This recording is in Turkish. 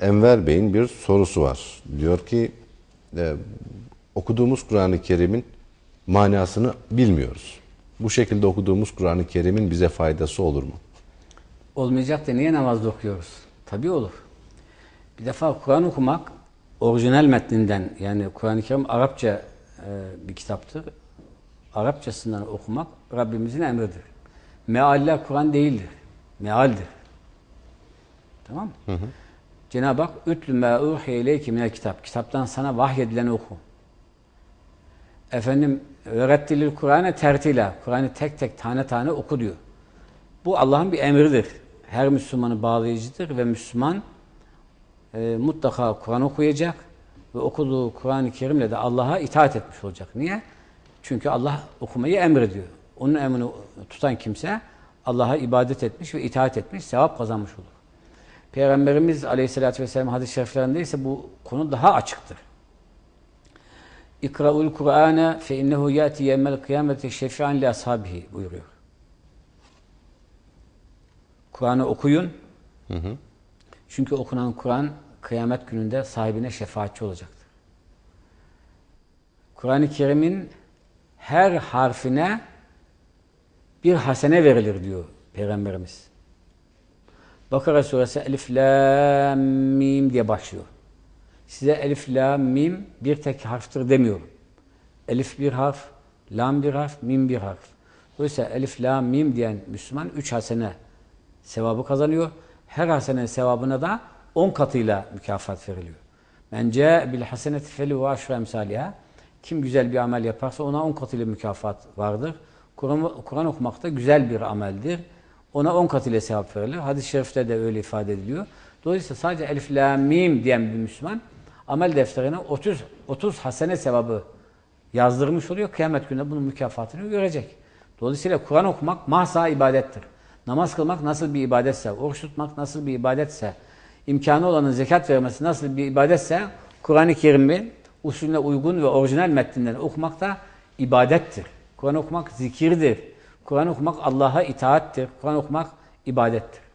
Enver Bey'in bir sorusu var. Diyor ki e, okuduğumuz Kur'an-ı Kerim'in manasını bilmiyoruz. Bu şekilde okuduğumuz Kur'an-ı Kerim'in bize faydası olur mu? Olmayacak da niye namazda okuyoruz? Tabii olur. Bir defa Kur'an okumak orijinal metninden yani Kur'an-ı Kerim Arapça e, bir kitaptır. Arapçasından okumak Rabbimizin emridir. Mealler Kur'an değildir. Mealdir. Tamam mı? Cenab-ı Hak ütlü mâ uhiye minel kitap. Kitaptan sana vahyedileni oku. Efendim öğrettilil Kur'an'ı tertila. Kur'an'ı tek tek tane tane oku diyor. Bu Allah'ın bir emridir. Her Müslümanı bağlayıcıdır ve Müslüman e, mutlaka Kur'an okuyacak ve okuduğu Kur'an-ı Kerim'le de Allah'a itaat etmiş olacak. Niye? Çünkü Allah okumayı emrediyor. Onun emrini tutan kimse Allah'a ibadet etmiş ve itaat etmiş, sevap kazanmış olur. Peygamberimiz Aleyhisselatü Vesselam hadis-i şeriflerinde ise bu konu daha açıktır. İkra'ul Kur'ane fe innehu yati yevmel kıyameti şefi'an li ashabihi buyuruyor. Kur'an'ı okuyun. Çünkü okunan Kur'an kıyamet gününde sahibine şefaatçi olacaktır. Kur'an-ı Kerim'in her harfine bir hasene verilir diyor Peygamberimiz. Bakara suresi Elif, La, Mim diye başlıyor. Size Elif, La, Mim bir tek harftir demiyorum. Elif bir harf, Lam bir harf, Mim bir harf. Dolayısıyla Elif, La, Mim diyen Müslüman üç hasene sevabı kazanıyor. Her hasenenin sevabına da on katıyla mükafat veriliyor. Bence bil haseneti feli ve aşru emsaliha. Kim güzel bir amel yaparsa ona on katıyla mükafat vardır. Kur'an Kur okumak da güzel bir ameldir. Ona on katıyla sevap verilir. Hadis-i şerifte de öyle ifade ediliyor. Dolayısıyla sadece elif, la, mim diyen bir Müslüman amel defterine 30, 30 hasene sevabı yazdırmış oluyor. Kıyamet gününde bunun mükafatını görecek. Dolayısıyla Kur'an okumak mahsa ibadettir. Namaz kılmak nasıl bir ibadetse, oruç tutmak nasıl bir ibadetse, imkanı olanın zekat vermesi nasıl bir ibadetse, Kur'an-ı Kerim'i usulüne uygun ve orijinal metninden okumak da ibadettir. Kur'an okumak zikirdir. Kur'an okumak Allah'a itaattir. Kur'an okumak ibadettir.